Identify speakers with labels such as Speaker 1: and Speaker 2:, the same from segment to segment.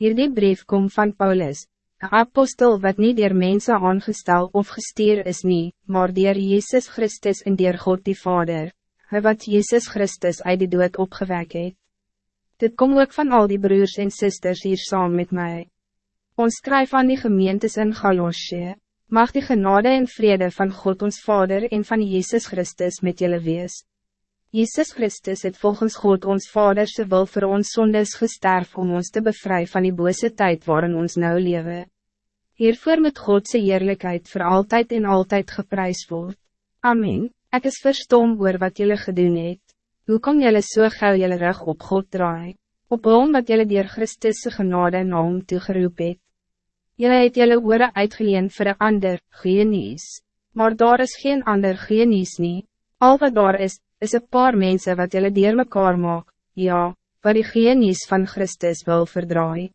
Speaker 1: Hierdie brief kom van Paulus, een apostel wat niet door mensen aangestel of gestuur is nie, maar door Jezus Christus en door God die Vader, hy wat Jezus Christus uit die dood opgewek het. Dit kom ook van al die broers en zusters hier saam met mij. Ons skryf aan die gemeentes in Galosje, mag die genade en vrede van God ons Vader en van Jezus Christus met jullie wees. Jezus Christus het volgens God ons Vaderse wil voor ons zondes gesterf om ons te bevrijden van die bose tijd waarin ons nou leven. Hiervoor moet Godse eerlijkheid voor altijd en altijd geprijs word. Amen. Ik is verstom oor wat jullie gedoen het. Hoe kan jullie so gauw jullie rug op God draai? Op hom wat jullie dier Christus genade na hom toegeroep het. Jullie het jullie oore uitgeleen voor een ander, genies. Maar daar is geen ander genies nie. Al wat daar is, is een paar mensen wat jullie dier mekaar maak, ja, wat die genies van Christus wil verdraai.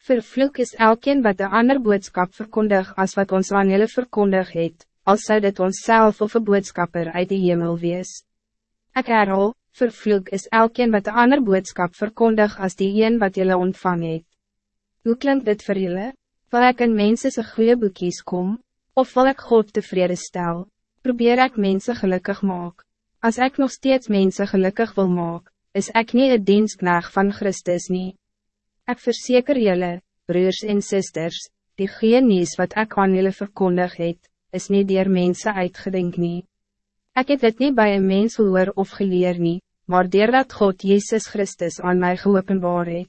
Speaker 1: Vervloek is elkeen wat de ander boodskap verkondig als wat ons aan jullie verkondig het, als zou dit ons zelf of een boodskapper uit de hemel wees. Ek herhaal, vervloek is elkeen wat de ander boodskap verkondig als die een wat jullie ontvang het. Hoe klinkt dit voor jullie? Wil ik in mensen een goede boekies kom, of wil ik God tevreden stel? Probeer ik mensen gelukkig maken. Als ik nog steeds mensen gelukkig wil maken, is ik niet het dienstknecht van Christus niet. Ik verzeker jullie, broers en zusters, die geen nieuws wat ik aan jullie verkondig het, is niet die mensen uitgedink niet. Ik heb het niet bij een mens gehoor of geleer niet, maar dier dat God Jezus Christus aan mij geopenbaar het.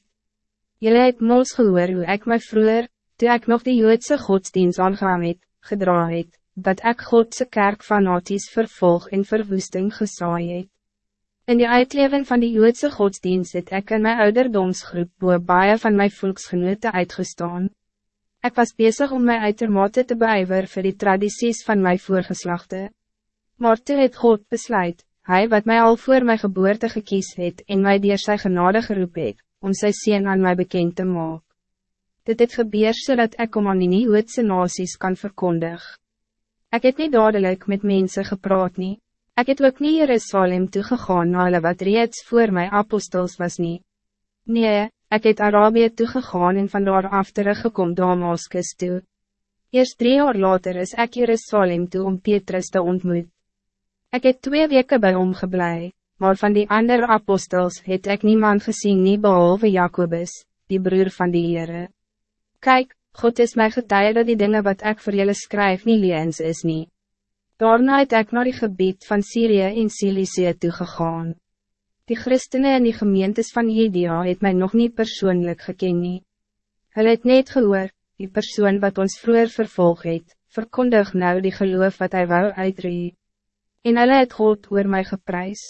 Speaker 1: Jullie het moos gehoor hoe ik mij vroeger, toen ik nog de Joodse godsdienst aangehaam het, gedra het, dat ik Godse kerk fanatisch vervolg en verwoesting gesaai het. In die uitleven van die Joodse godsdienst het ek in my ouderdomsgroep boe baie van my volksgenote uitgestaan. Ik was bezig om my uitermate te beijver voor die tradities van mijn voorgeslachten. Maar toe het God besluit, hij wat mij al voor mijn geboorte gekies het en mij dier sy genade geroep het, om sy sien aan mij bekend te maken. Dit het gebeur zodat ik om aan die nasies kan verkondigen. Ik heb niet dadelijk met mensen gepraat nie. Ik heb ook niet Jerusalem toegegaan na hulle wat reeds voor mijn apostels was nie. Nee, ik heb Arabië toegegaan en vandaar af teruggekom Damascus toe. Eerst drie jaar later is ik Jerusalem toe om Petrus te ontmoet. Ik heb twee weken bij hom geblei, maar van die andere apostels het ik niemand gezien nie behalve Jacobus, die broer van die Heere. Kijk, God is mij getuige dat die dingen wat ik voor jullie schrijf niet liens is niet. Daarna het ek naar die gebied van Syrië en Cilicie toegegaan. Die christenen en die gemeentes van Judea het mij nog niet persoonlijk geken nie. Hulle het net gehoor, die persoon wat ons vroeger vervolg het, verkondig nou die geloof wat hij wou uitree. En hulle het God oor my geprys.